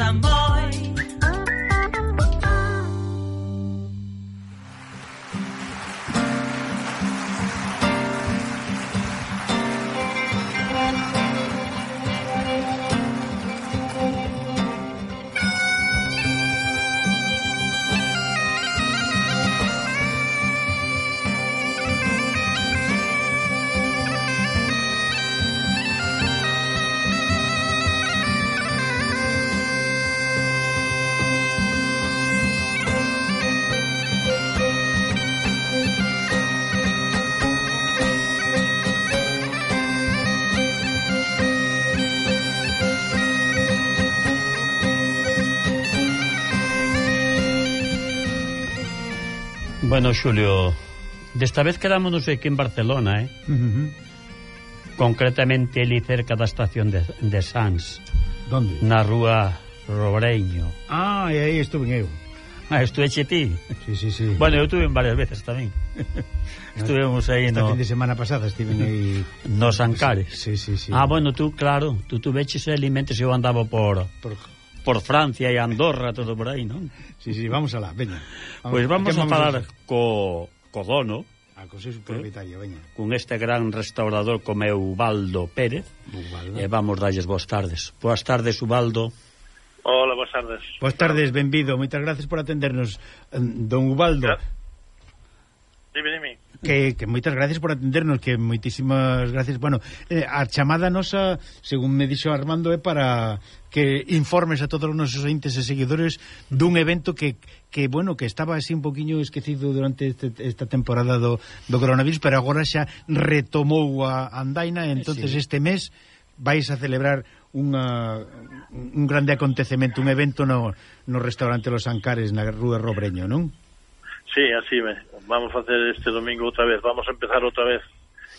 amor. Bueno, Xulio, desta vez quedámonos aquí en Barcelona, eh? Uh -huh. Concretamente ali cerca da estación de, de Sans. Donde? Na rúa Robreño. Ah, e aí estuve eu. Ah, estuve ti? Sí, sí, sí. Bueno, eu estuve varias veces tamén. Estuvemos aí no... Esta fin de semana pasada estive aí... Nos Ancares. Sí, sí, sí. Ah, bueno, tú, claro, tú tuveches elementos eu andaba por... Por por Francia e Andorra, todo por aí, non? Sí, sí, vamos alá, veña. Pois vamos, pues vamos a falar vamos a... co, co dono. A co seu propietario, veña. Eh, Con este gran restaurador como é Ubaldo Pérez. Ubaldo. E vamos dalles boas tardes. Boas tardes, Ubaldo. Hola, boas tardes. Boas tardes, benvido. Moitas gracias por atendernos, eh, don Ubaldo. Dime, dime que, que moitas gracias por atendernos, que moitísimas gracias. Bueno, eh, a chamada nosa, según me dixo Armando, é para que informes a todos os nosos entes e seguidores dun evento que, que bueno, que estaba así un poquinho esquecido durante este, esta temporada do, do coronavirus, pero agora xa retomou a andaina, eh, entonces sí. este mes vais a celebrar unha, un grande acontecemento, un evento no, no restaurante Los Ancares na Rúa Robreño, non? Sí, así me. Vamos hacer este domingo outra vez. Vamos a empezar outra vez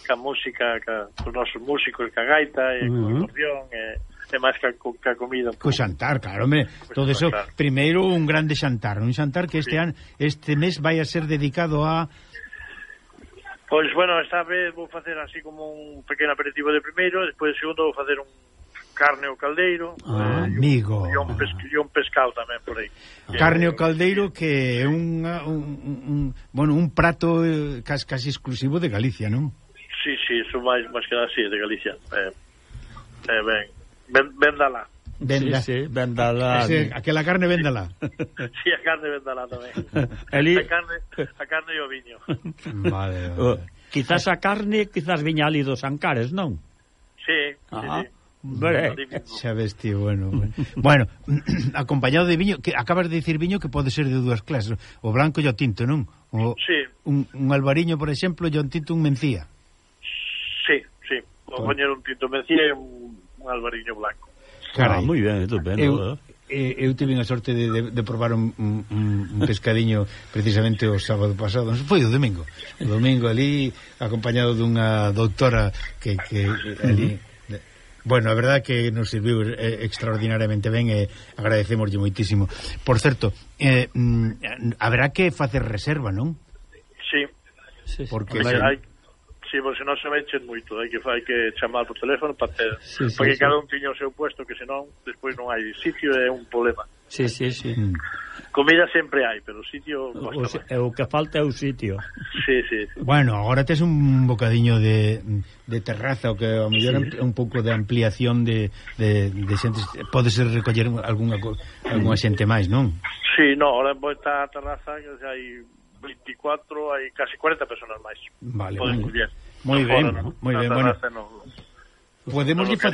ca música, ca, os nosos músicos, ca gaita, e uh -huh. acordeón, e, e máis ca, ca comida. Co xantar, claro, hombre. Pues Todo eso, xantar. primeiro un grande xantar, un xantar que este sí. an, este mes vai a ser dedicado a Pois, bueno, esta vez vou facer así como un pequeno aperitivo de primeiro, despois de segundo vou facer un carne ao caldeiro ah, eh, amigo. E, un, pes, e un pescado tamén por aí. Eh, carne ao caldeiro que é un, un, un, bueno, un prato eh, casi, casi exclusivo de Galicia, non? Sí, sí, iso máis, máis que nada, sí, de Galicia eh, eh, ben, ben, ben da Venda. Sí, sí, vendala. Ese, aquela carne vendala. Sí, a carne vendala tamén. Eli... A carne, a carne e o viño. Vale, vale. Uh, quizás a carne, quizás viña ali dos Ancares, non? Sí, ah, sí, sí. Xa vesti, bueno, bueno. bueno, acompañado de viño, que acabas de dicir viño que pode ser de dúas clases, o branco e o tinto, non? O, sí. un, un albariño, por exemplo, e un tinto un mencía. Sí, sí. O por... poñer un tinto mencía e un, un albariño blanco. Carai, ah, moi ben, estupendo. Eu, eh, eh eu tive a sorte de, de, de probar un, un, un pescadiño precisamente o sábado pasado, non foi o domingo. O domingo ali acompañado dunha doutora que que ali Bueno, a verdad que nos serviu eh, extraordinariamente ben e eh, agradecemoslle moitísimo. Por certo, eh, mm, haberá que facer reserva, non? Sí. sí, sí. Porque vai... hai sí, porque senón se venchen moito, hai que hai que chamar por teléfono para ter, sí, sí, porque sí. cada un tiña o seu puesto que senón despois non hai sitio é un problema. Sí, sí, sí. Mm. Comida sempre hai, pero sitio o, se, o que falta é o sitio. Sí, sí. Bueno, agora tes un bocadiño de, de terraza, o que ao mellor sí. un pouco de ampliación de, de, de xentes, podes recoller algunha algunha mm. xente máis, non? Sí, no, agora en volta a terraza que hai 24, hai casi 40 personas máis. Vale, moi bueno. Moi ben, moi ben, bueno, no. Podemos lle, fa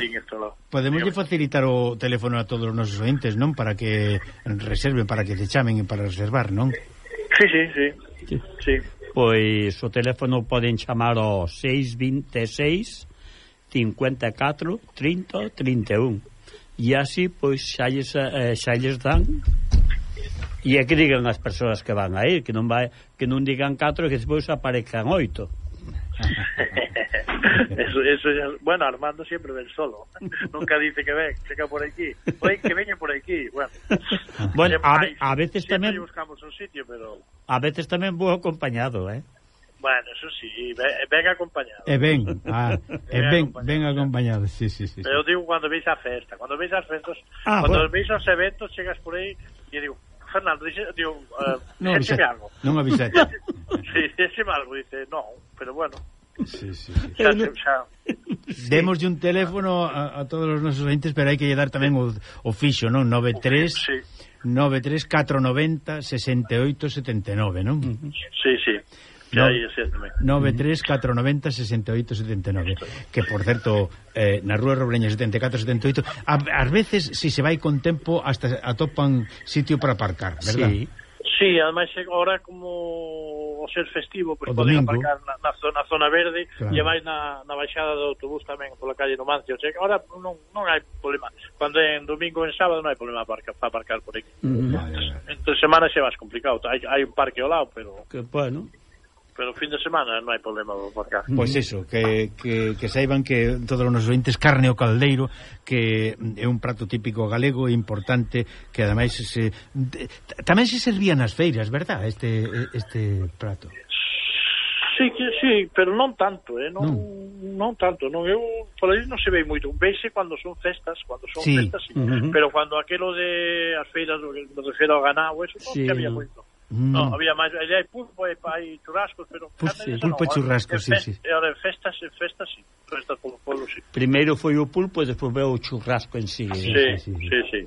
podemos lle facilitar o teléfono a todos os nosos oentes, non? Para que reserven, para que te chamen e para reservar, non? Sí, sí, sí. sí. sí. Pois o teléfono poden chamar ao 626 54 30 31 e así pois xa lles, eh, xa lles dan e é que digan as persoas que van a ir que non vai que non digan 4 e que despois aparezcan 8 eso, eso, bueno, Armando siempre ven solo. Nunca dice que ven, checa por aquí. Oye, que veñen por aquí. Bueno, bueno a, hay, a veces tamén buscamos un sitio, pero A veces tamén vou acompañado, eh? Bueno, eso sí, eh, ah, eh, ven acompañado. E ben, ah, e ben, ben acompañado, sí, sí, sí. Pero digo cuando veis a festa, cuando veis as festas, ah, cuando bueno. veis os eventos, chegas por aí e digo, Fernando, dice, digo, eh, uh, non avisei, algo. Non avisei. sí, dixe algo, dice, non, pero bueno, Sí, sí, sí. Xa, no... xa, Sí. Un teléfono a, a todos os nosos entes, pero hai que lle dar tamén o, o fixo, non? 93 sí. 93 490 6879, non? Sí, sí. No, 93490-6879 Que por certo eh, Na rúa Robreña 7478 Ás veces, se si se vai con tempo Hasta atopan sitio para aparcar, verdad? Sí Sí, ademais agora como o ser festivo pois pues, poden aparcar na, na, zona, na zona verde claro. e vais na, na baixada do autobús tamén pola calle Numancia, o sea que agora non, non hai problema, cando é en domingo en sábado non hai problema para aparcar, para aparcar por aquí. Mm, vale, vale. entre semana xe vas complicado. Hai, hai un parque ao lado, pero que, bueno pero fin de semana non hai problema vou marcar. Pois iso, eso, que, que, que saiban que todos os nosos ointes carne o caldeiro que é un prato típico galego e importante que ademais se tamén se servía nas feiras, verdad? Este este prato. Sí, que, sí, pero non tanto, eh? non, non. non tanto, non eu por aí non se ve moito, vese cando son festas, cando son sí. festas, sí. Uh -huh. pero cando aquilo de as feiras, me refiro ao ganado, eso non sí. que había moito. Mm. No, había máis, aí hai pulpo, e hai churrascos, pero... Pues, sí, pulpo no, e churrascos, sí, sí. E ahora en festas, en festas, sí. Festas polo polo, sí. Primeiro foi o pulpo e despois veo o churrasco en sí. Sí, si, sí, sí. sí, sí.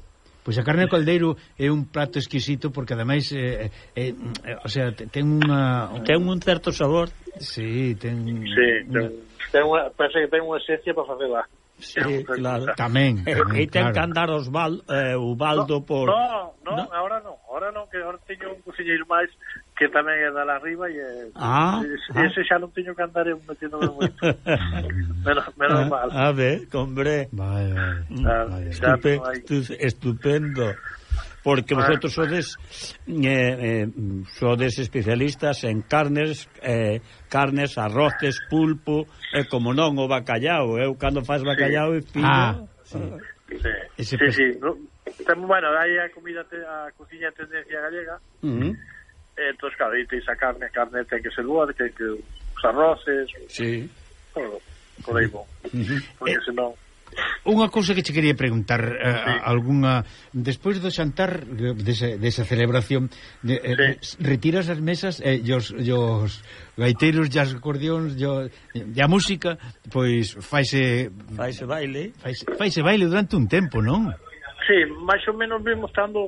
Pois a carne caldeiro é un prato exquisito porque ademais eh, eh, eh mm, o sea, ten unha ten un certo sabor. Sí, ten Sí, ten, una... ten unha, parece que ten unha esencia para facela. Sí, claro. Tamén, eh, tamén. E ten claro. que andar os bal, eh, o baldo no, por No, no, no, ahora teño un cociñeiro máis que tamén é da la arriba e ah, ese, ah. ese xa non teño que andar eu metiéndome moito menos, menos ah, mal a ver, hombre vale, vale. Mm, Estupe, estupendo porque ah. vosotros sodes eh, eh, sodes especialistas en carnes, eh, carnes, arroces, pulpo, e eh, como non o bacallao, eu eh, cando faz bacallao e pillo. Ah, sí. Sí. Ese sí, sí. No, Temos, bueno, aí a comida, te, a cociña tendencia galega. Uh. Eh, entón, claro, aí tens a carne, a carne ten que ser boa, ten que os arroces, sí. todo, por aí bom. Uh. Porque eh, senón... Unha cousa que che quería preguntar eh, sí. eh, algunha despois do xantar desa, desa celebración de, eh, sí. eh, retiras as mesas eh, e eh, os, os gaiteiros e as acordeóns e a música pois faise faise baile faise, faise baile durante un tempo, non? Sí, máis ou menos vimos estando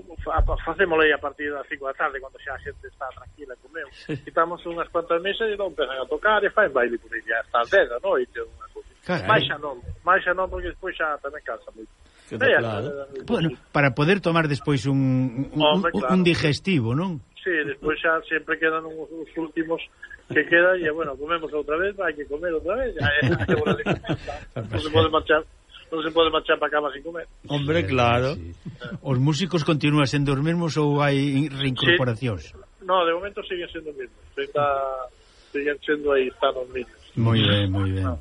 facémoslo aí a partir das 5 da tarde quando xa a xente está tranquila comeu quitamos unhas cuantas mesas e non empezan a tocar e faen baile por aí ya hasta as 10 da noite unha cousa máis xa non máis xa non porque despois xa tamén cansa moito Claro. Bueno, para poder tomar despois un, un, Hombre, claro. un digestivo, non? Sí, despois xa sempre quedan os, os últimos que quedan e, bueno, comemos outra vez, hai que comer outra vez, hai que comer outra vez, non se pode marchar non se pode marchar para cama sin comer. Hombre, claro. Sí. Os músicos continúan sendo os mesmos ou hai reincorporacións? Sí. No, de momento siguen sendo os mesmos. Está, siguen sendo aí, están os mesmos. Moi ben, moi ben.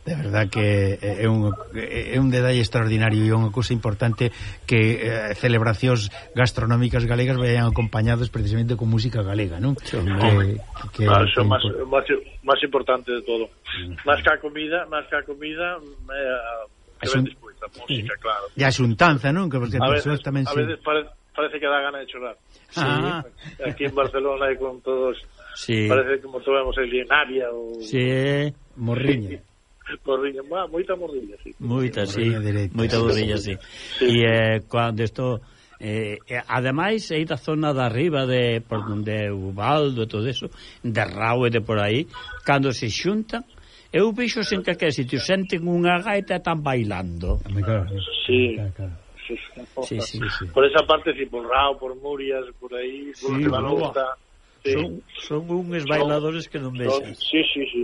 De verdad que é un, é un detalle extraordinario e unha cousa importante que eh, celebracións gastronómicas galegas vayan acompañadas precisamente con música galega, non? Sí, que, que, ah, claro, que, máis, máis, máis importante de todo. Máis Más que a comida, máis que a comida, eh, Axun... despois, a música, claro. E a xuntanza, non? Que porque a veces, tamén a veces pare, parece que dá gana de chorar. Sí. Ah. Aquí en Barcelona e con todos sí. parece que mostramos el Navia ou... Sí, Morriña. Morriña, moita morriña, sí. Moita, sí. Moita morriña, sí. E eh, cando isto... Eh, eh, ademais, aí da zona da riba de por onde é Ubaldo e todo eso, de Raue de por aí, cando se xuntan, Eu vexo en calquer sitio, senten unha gaita e están bailando. Sí. Sí, sí, sí. Por esa parte, sí, por Rao, por Murias, por aí, por sí, Balusta... Sí. Son, son unhos bailadores son, que non vexas. Sí, sí, sí.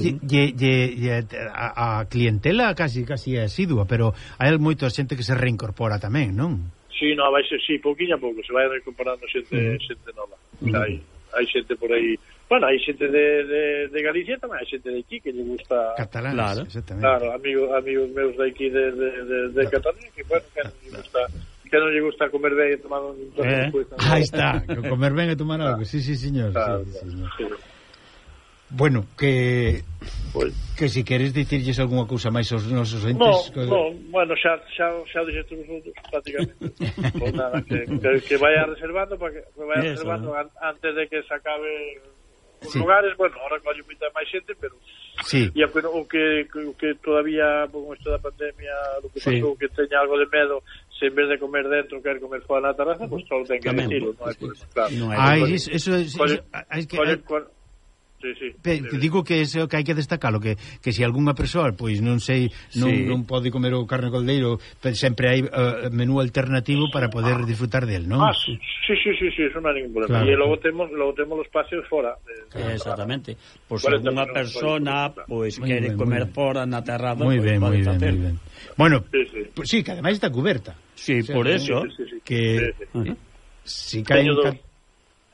sí. Ye, ye, ye, a, a clientela casi casi é asidua, pero hai moito xente que se reincorpora tamén, non? Sí, no, vai ser, sí, pouquinho a pouco, se vai recuperando xente, mm. xente nova. Mm. Hai, hai xente por aí Bueno, hai xente de, de, de Galicia tamén hai xente de aquí que lle gusta... Catalán, claro. exactamente. Claro, amigos, amigos meus de aquí de, de, de, de. Cataluña que, bueno, que non lle gusta... Que non lle gusta comer ben e tomar un... Eh? Pues. Aí está, comer ben e tomar algo. Sí, sí, señor. Claro, sí, claro, señor. Sí. Bueno, que pues, que si queres dicirlles algunha cousa máis aos nosos entes... No, que... no, bueno, xa, xa, xa dixeste vosotros prácticamente. pues pois nada, que, que, que vaya reservando, para que, que vaya Eso, reservando ¿no? antes de que se acabe Os sí. lugares, bueno, ahora colle moita máis xente, pero sí. e o que, o que todavía con isto da pandemia, o que sí. pasou, que teña algo de medo, se en vez de comer dentro quer comer fora na terraza, pois pues, só ten que decirlo, non hai problema, claro. No iso, ah, eso, eso, eso, hay que... Hay... Sí, sí, Pe, te digo que é o que hai que destacalo que, que se si algunha persoa pois non sei non, sí. non pode comer o carne coldeiro sempre hai uh, menú alternativo para poder ah. disfrutar del, non? Ah, sí, sí, sí, sí, sí eso non hai ningún problema. Claro. e logo temos, logo temos os paseos fora. Eh, exactamente, por pues, alguna persona pois pues, quere ben, comer fora na terrada pois moi ben, moi ben, moi ben. Bueno, sí, sí. Pues, sí, que ademais está cuberta. Sí, o sea, por eso. Sí, sí, sí, que sí, sí. Uh -huh. si caen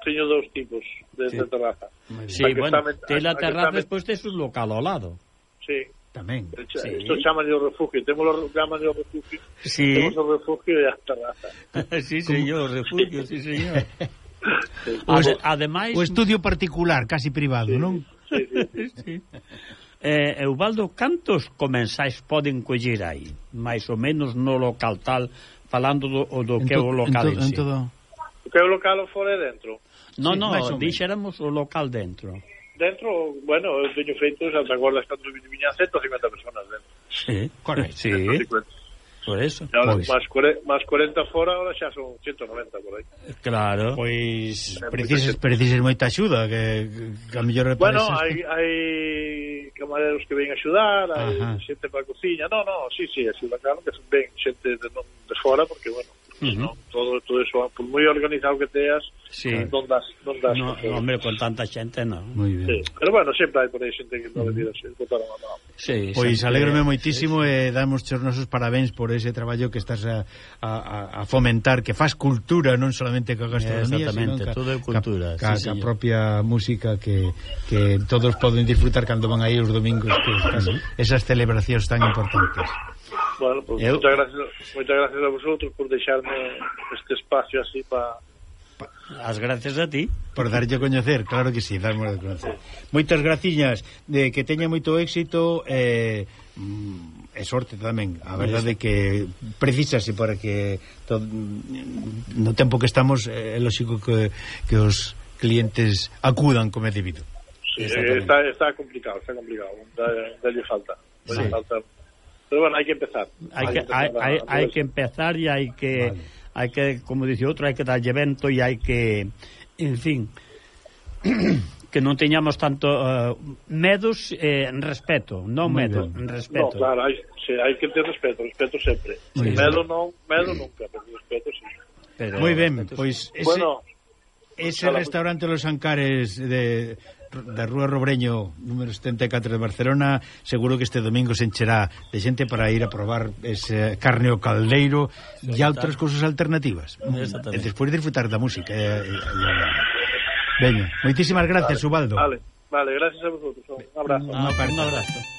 teño dous tipos de, sí. de terraza. Sí, que bueno, está, te la terraza despois tes un local ao lado. Sí. Tamén. Esto sí. Isto chaman de refugio. Temos o chaman de refugio. Sí. Temos o refugio e a terraza. sí, señor, refugio, sí, señor. o, ademais... O estudio particular, casi privado, sí, non? Sí, sí, sí. Eh, Eubaldo, cantos comensais poden coller aí? Mais ou menos no local tal, falando do, do que é o local en, to, en, en todo. O que é o local fora e dentro? No, sí, non, dixéramos o local dentro. Dentro, bueno, eu teño feitos ata acordas, cando viñan 150 personas dentro. Sí, correcto. Sí. 150. Por eso. E ahora, pois. más, core, más 40 fora, ahora xa son 190 por aí. Claro. Pois precises, precises moita axuda, que, que a mellor repareses... Bueno, hai, hai camareros que ven axudar, hai xente para a cociña, no, no, sí, sí, axuda, claro, que ven xente de, non, de fora, porque, bueno, -huh. ¿no? todo, todo eso, por moi organizado que teas, sí. non das... Non das no, no, hombre, con tanta xente, non. Muy bien. Sí. Pero bueno, sempre hai por aí xente que non le tira xente, botaron a mão. Sí, pois sempre, alégrome moitísimo sí, sí. e damos os nosos parabéns por ese traballo que estás a, a, a fomentar, que faz cultura, non solamente coa gastronomía, Exactamente, sino todo é cultura. Ca, ca, sí, ca propia música que, que todos poden disfrutar cando van aí os domingos que estas, esas celebracións tan importantes. Bueno, pues eu... moitas gracias, moitas gracias a vosotros por deixarme este espacio así para As gracias a ti Por darlle a coñecer, claro que sí, darmo a coñecer. Moitas graciñas de Que teña moito éxito eh, mm, E sorte tamén. A verdade que precisase para que todo, No tempo que estamos É lógico que, que os clientes acudan como é debido. Sí, está, está complicado, está complicado. Dalle falta, dalle sí. falta Pero bueno, hay que empezar. Hay, que, empezar hay, a, hay, a hay que empezar y hay que, vale. hay que como dice outro, hai que darlle vento e hai que, en fin, que non teñamos tanto eh, uh, medos eh, respeto, non Muy medo, bien. respeto. No, claro, hai, sí, hai que ter respeto, respeto sempre. Sí. Medo non, medo nunca, pero respeto sí. Pero, Moi ben, pois pues, ese, bueno, ese restaurante Los Ancares de da Rúa Robreño, número 74 de Barcelona, seguro que este domingo se encherá de xente para ir a probar ese carne o caldeiro e outras cousas alternativas. E despois disfrutar da música. E, e, e, Veño, moitísimas gracias, vale, Ubaldo. Vale, vale, gracias a vosotros. Un abrazo. Un abrazo. Un abrazo.